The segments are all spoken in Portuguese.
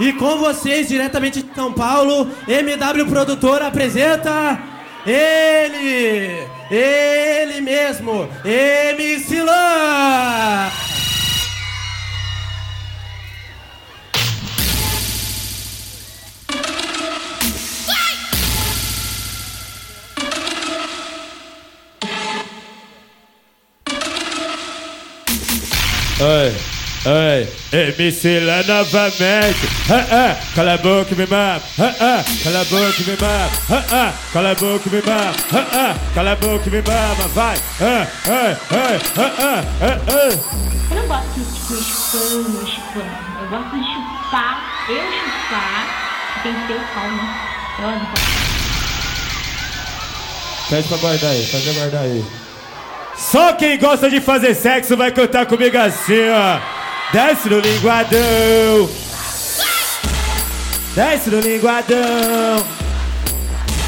E com vocês, diretamente de São Paulo, MW Produtor apresenta ele, ele mesmo, MC Lan. Oi, MC lá novamente. Ah, ah, cala a boca e me mama. Ah, ah, cala a boca e me mama. Ah, ah, cala a boca e me mama. Ah, ah, cala a boca e me mama. Vai. Ah, ah, ah, ah, ah, ah. Eu não gosto de ficar chupando, chupando. Eu gosto de chupar, eu chupar. Tem que ter né? Eu posso. Pede pra guardar aí, pede pra guardar aí. Só quem gosta de fazer sexo vai cantar comigo assim, ó. Desce no linguadão. Desce no linguadão.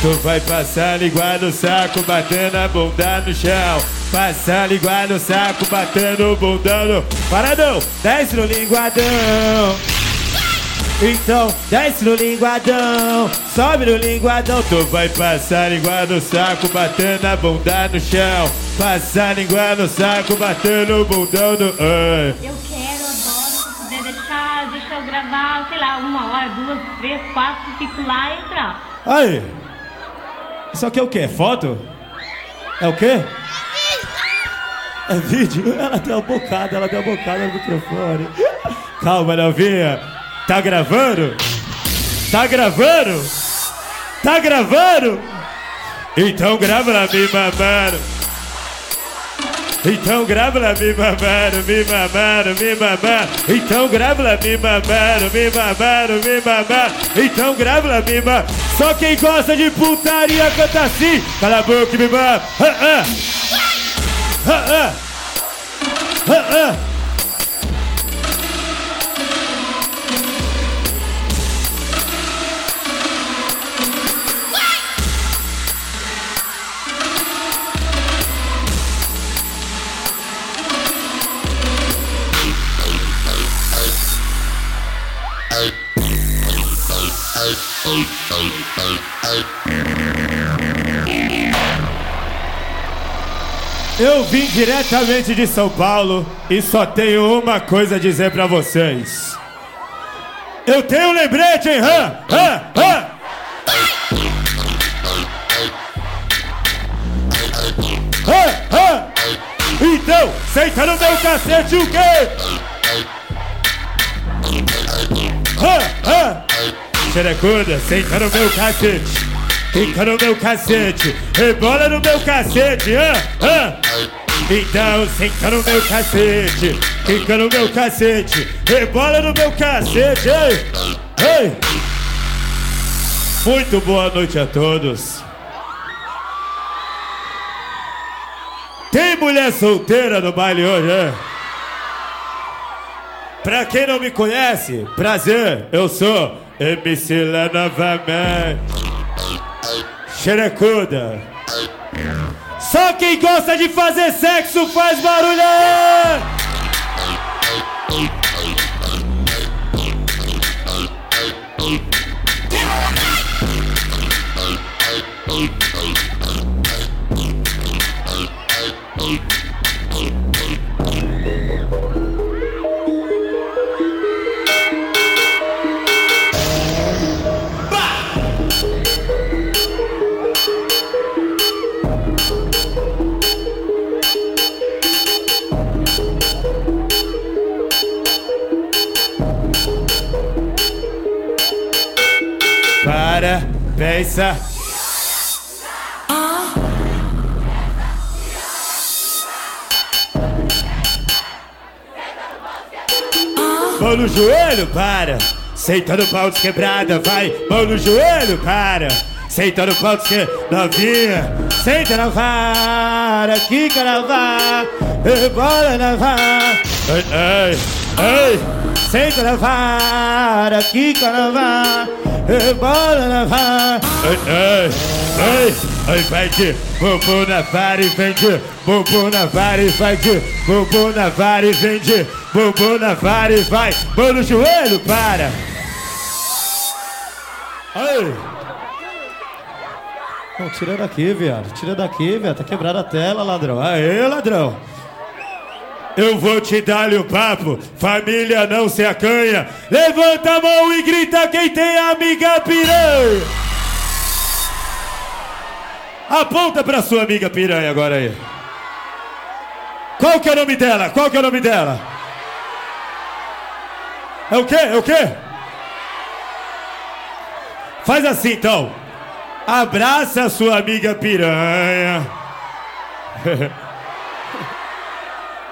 Tu vai passar língua no saco, batendo a bunda no chão. Passar língua no saco, batendo o bundão no paradão. Desce no linguadão. Então, desce no linguadão, sobe no linguadão. Tu vai passar língua no saco, batendo a bunda no chão. Passar língua no saco, batendo o bundão no. Ai. Eu quero, gravar, sei lá, uma hora, duas, três, quatro, fico lá e entrar. Aí. Isso aqui é o quê? É foto? É o quê? É vídeo? Ela deu uma bocada, ela deu uma bocada no microfone. Calma, novinha. Tá gravando? Tá gravando? Tá gravando? Então grava lá me mamando. Então grava lá me mamando, me mamando, me mamando. Então grava lá me mamando, me mamando, me mamando. Então grava lá me mamando. Só quem gosta de putaria canta assim. Cala a boca me mama. Ah, ah. Ah, ah. Ah, ah. Eu vim diretamente de São Paulo e só tenho uma coisa a dizer pra vocês. Eu tenho um lembrete, hein? Hã? Hã? Hã? Hã? Hã? Então, senta no meu cacete o quê? Hã? Hã? Xerecuda, senta no meu cacete. Fica no meu cacete, rebola no meu cacete, ah, ah. Então senta no meu cacete, fica no meu cacete, rebola no meu cacete, ei, ei. Muito boa noite a todos. Tem mulher solteira no baile hoje, é? Pra quem não me conhece, prazer, eu sou MC Lá novamente. Xerecuda. Só quem gosta de fazer sexo faz barulho! Pensa. Mão no joelho, para. Senta no pau quebrada, vai. Mão no joelho, para. Senta no pau de que novinha. Senta na vara, quica na vara. Rebola na vara. Ei, ei, ei. Senta na vara, quica na vara. Rebola na vara. Ei, ei, ei. Ei, vai de bumbum na vara e vem de bumbum na vara e vai de bumbum na vara e vem de bumbum na vara e vai. Mão no joelho, para. Aí. Não, tira daqui, viado. Tira daqui, viado. Tá quebrada a tela, ladrão. Aê, ladrão. Eu vou te dar-lhe o papo, família não se acanha. Levanta a mão e grita quem tem amiga piranha. Aponta pra sua amiga piranha agora aí. Qual que é o nome dela? Qual que é o nome dela? É o quê? É o quê? Faz assim então. Abraça a sua amiga piranha.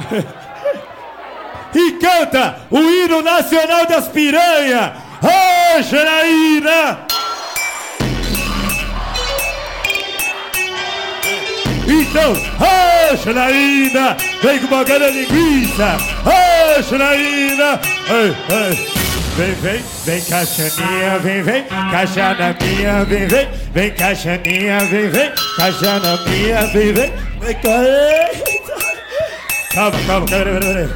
e canta o hino nacional das piranhas. Ô, oh, Janaína! Então, ô, oh, Janaína! Vem com uma grande linguiça! Ô, oh, Janaína! Ei, ei. Vem, vem, vem caixaninha, vem, vem, caixa na minha, vem, vem, vem caixaninha, vem, vem, caixa na minha, vem, vem, vem, Calma, calma, calma,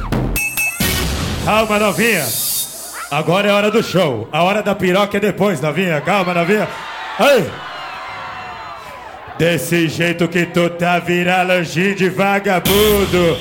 calma, novinha. Agora é hora do show. A hora da piroca é depois, novinha. Calma, novinha. Aí. Desse jeito que tu tá virando anjinho de vagabundo.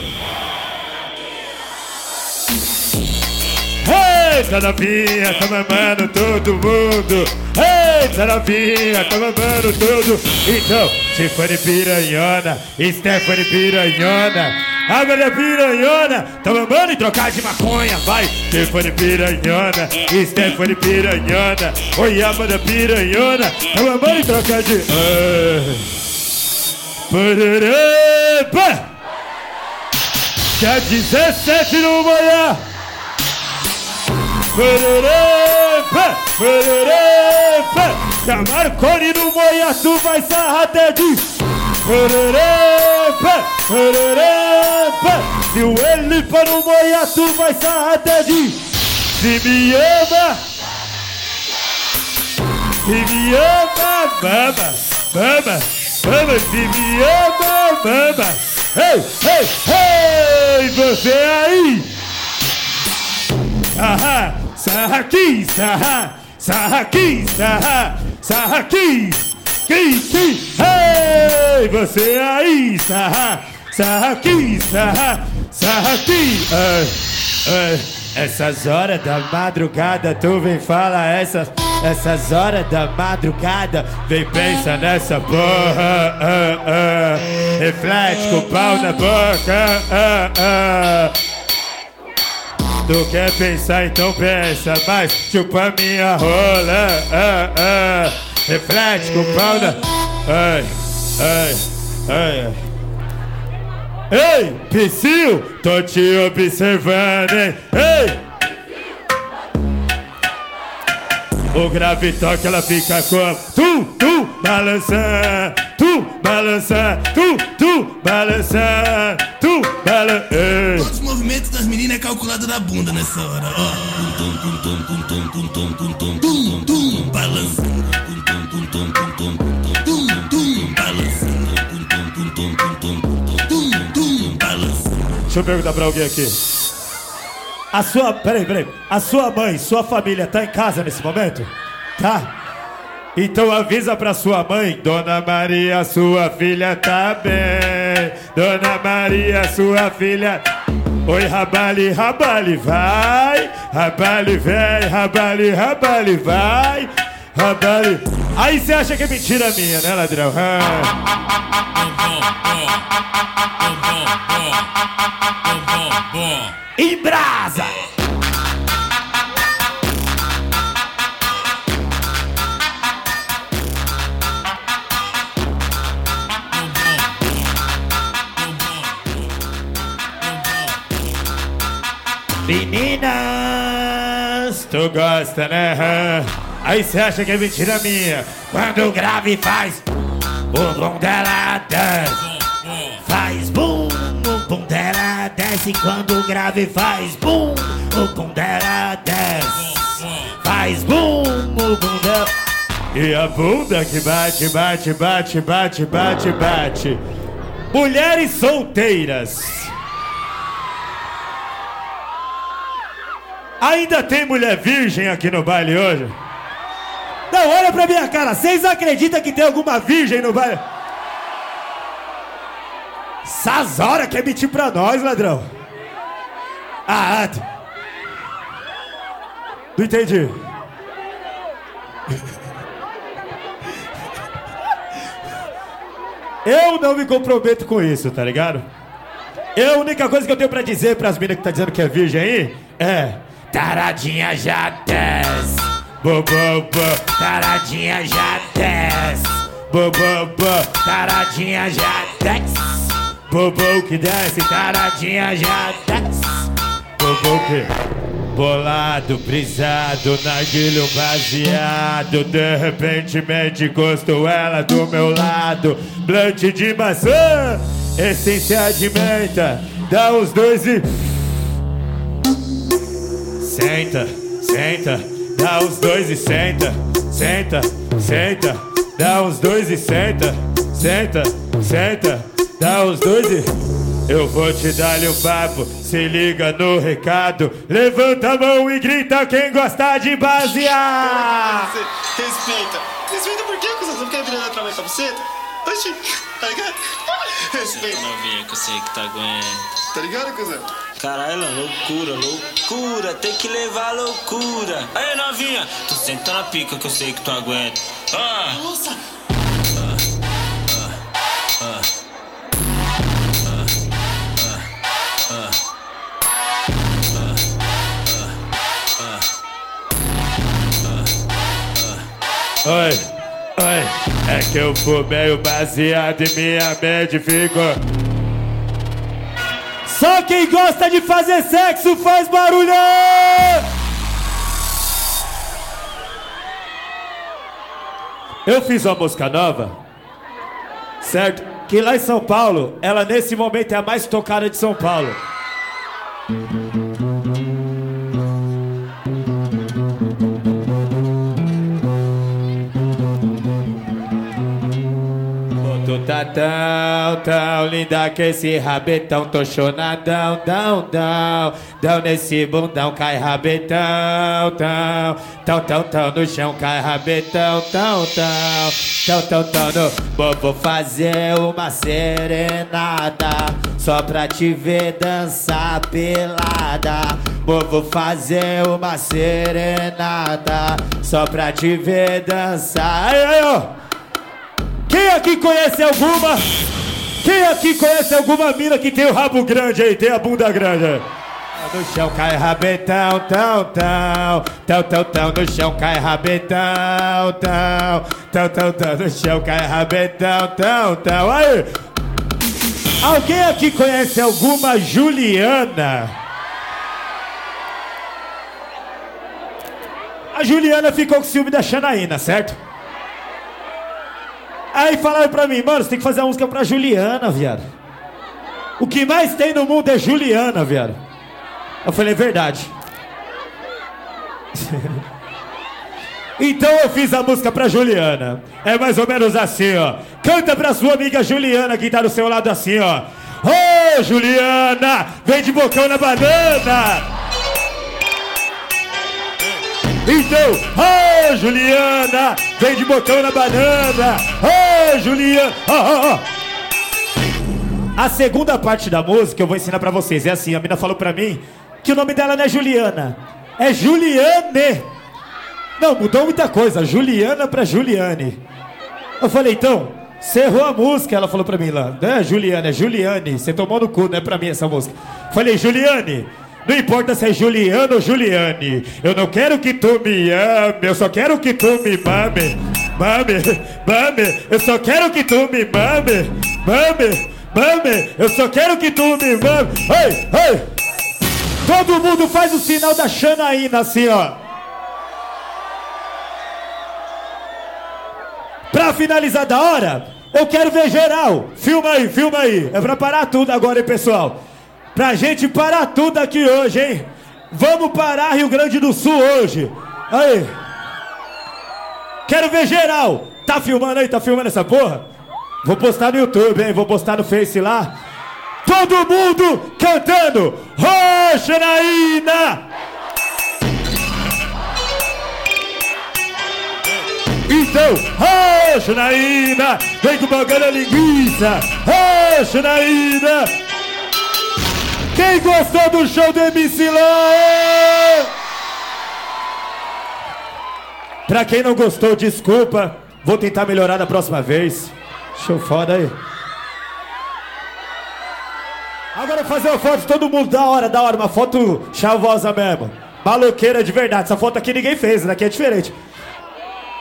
Eita novinha, tá mamando todo mundo. Eita novinha, tá mamando todo. Então, Tiffany Piranhona, Stephanie Piranhona. Agora piranhona, tá mamando e trocar de maconha, vai. Stephanie Piranhona, Stephanie Piranhona. Oi, Amanda Piranhona, tá mamando e trocar de. Parará, Dia 17 no manhã. Pererepa, pererepa Se a Marconi no moia, vai sarrar até de Pererepa, pererepa Se o Elipa no moia, vai sarrar até de Se me ama Se me ama, mama, mama, mama Se me ama, mama Ei, ei, ei, você aí! Aham! Sarra aqui, sarra, sarra aqui, sarra, sarra aqui, você aí, sarra, sarra aqui, sarra, sarra aqui, ai, ai, essas horas da madrugada, tu vem fala essas, essas horas da madrugada, vem pensa nessa porra, ah, ah, reflete com o pau na boca, ah, ah. Tu quer pensar, então pensa, mas chupa minha rola. Ah, ah. Reflete com pau na. Ai, ai, ai. Ei, Psyu, tô te observando, hein? Ei! O grave toque ela fica com tu, tu, balançando, tu, balançando, tu, tu, balançando, tu, balançando. Todos os movimentos das meninas é calculado na bunda nessa hora, ó. Tum, tum, tum, tum, tum, tum, tum, tum, tum, tum, tum, balançando, tum, tum, tum, tum, tum, tum, tum, tum, tum, balançando, tum, tum, tum, tum, tum, tum, tum, tum, balançando. Deixa eu perguntar pra alguém aqui. A sua. Peraí, peraí. A sua mãe, sua família tá em casa nesse momento? Tá? Então avisa pra sua mãe, Dona Maria, sua filha tá bem. Dona Maria, sua filha. Oi, rabali, rabali, vai. Rabali, vem, rabali, rabali, vai. Rabali. Aí você acha que é mentira minha, né, ladrão? Em brasa! Gosta, né? Aí você acha que é mentira minha. Quando grave faz, o bom dela desce. Faz bum, o bom dela desce. Quando grave faz bum, o bom dela desce. Faz bum, o bom dela. E a bunda que bate, bate, bate, bate, bate, bate. Mulheres solteiras. Ainda tem mulher virgem aqui no baile hoje? Não, olha pra minha cara. Vocês acreditam que tem alguma virgem no baile? Essas horas quer mentir pra nós, ladrão. Ah, ah, não entendi. Eu não me comprometo com isso, tá ligado? Eu, a única coisa que eu tenho pra dizer pras minas que tá dizendo que é virgem aí é Taradinha já desce. Bo, bo, bo, taradinha já desce. Bo, bo, bo, taradinha já desce. Bobo que desce, taradinha já desce. Bobo que. Bolado, brisado, narguilho baseado. De repente gosto ela do meu lado. Blunt de maçã, essência de menta Dá os dois e... Senta, senta, dá os dois e senta Senta, senta, dá os dois e senta Senta, senta, dá os dois e... Eu vou te dar-lhe o papo, se liga no recado. Levanta a mão e grita quem gosta de basear. Respeita. Respeita por quê, cuzão? Você não quer virar atrás da minha camiseta? Oxi, tá ligado? Respeita. Novinha que eu sei que tá aguenta. Tá ligado, cuzão? Caralho, loucura, loucura, tem que levar loucura. Aí, novinha, tu senta na pica que eu sei que tu aguenta. Ah, Nossa! Oi, oi, é que eu fumei o baseado e minha mente ficou. Só quem gosta de fazer sexo faz barulho! Eu fiz uma música nova, certo? Que lá em São Paulo, ela nesse momento é a mais tocada de São Paulo. Tão, tão linda que esse rabetão tô chonadão, dão, dão, dão nesse bundão, cai rabetão, tão, tão, tão, tão no chão, cai rabetão, tão, tão, tão, tão, tão no. Vou, vou fazer uma serenada, só pra te ver dançar pelada. Vou, vou fazer uma serenada, só pra te ver dançar. Aí, aí, ó. Quem aqui conhece alguma? Quem aqui conhece alguma mina que tem o rabo grande aí, tem a bunda grande? No chão cai rabetão, tão, tão, tão, tão, tão, no chão cai rabetão, tão, tão, tão, tão, no chão cai rabetão, tão, tão, aí! Alguém aqui conhece alguma Juliana? A Juliana ficou com ciúme da Xanaína, certo? Aí falaram pra mim, mano, você tem que fazer uma música pra Juliana, viado. O que mais tem no mundo é Juliana, viado. Eu falei, é verdade. então eu fiz a música pra Juliana. É mais ou menos assim, ó. Canta pra sua amiga Juliana que tá do seu lado assim, ó. Ô, Juliana, vem de bocão na banana. Então, ô Juliana, vem de botão na banana. Ô Juliana, ó, ó, ó. A segunda parte da música eu vou ensinar pra vocês. É assim, a mina falou pra mim que o nome dela não é Juliana, é Juliane. Não, mudou muita coisa, Juliana pra Juliane. Eu falei, então, você errou a música, ela falou pra mim lá. Não é Juliana, é Juliane. Você tomou no cu, não é pra mim essa música. Falei, Juliane, não importa se é Juliana ou Juliane. Eu não quero que tu me ame, eu só quero que tu me mame. Mame, mame, eu só quero que tu me mame. Mame, mame, eu só quero que tu me mame. Ei, ei! Todo mundo faz o sinal da Xanaína assim, ó. Pra finalizar da hora, eu quero ver geral. Filma aí, filma aí. É pra parar tudo agora, hein, pessoal? Pra gente parar tudo aqui hoje, hein? Vamos parar Rio Grande do Sul hoje. Aí. Quero ver geral. Tá filmando aí? Tá filmando essa porra? Vou postar no YouTube, hein? Vou postar no Face lá. Todo mundo cantando. Ô, Xanaína! Então, ô Janaína, vem com bagulho linguiça. Ô Janaína. Quem gostou do show do MC Lan? Pra quem não gostou, desculpa. Vou tentar melhorar da próxima vez. Show foda aí. Agora fazer uma foto de todo mundo da hora, da hora, uma foto chavosa mesmo. Maloqueira de verdade. Essa foto aqui ninguém fez, daqui é diferente.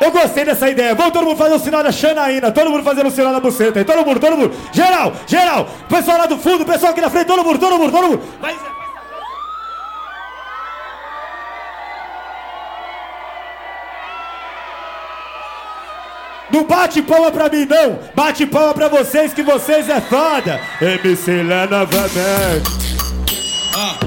Eu gostei dessa ideia. Vamos todo mundo fazer o sinal da Xanaína. Todo mundo fazendo o sinal da buceta aí. Todo mundo, todo mundo. Geral, geral. Pessoal lá do fundo, pessoal aqui na frente. Todo mundo, todo mundo, todo mundo. Vai. Não bate palma pra mim, não! Bate palma pra vocês, que vocês é foda! MC Lá novamente! Ó,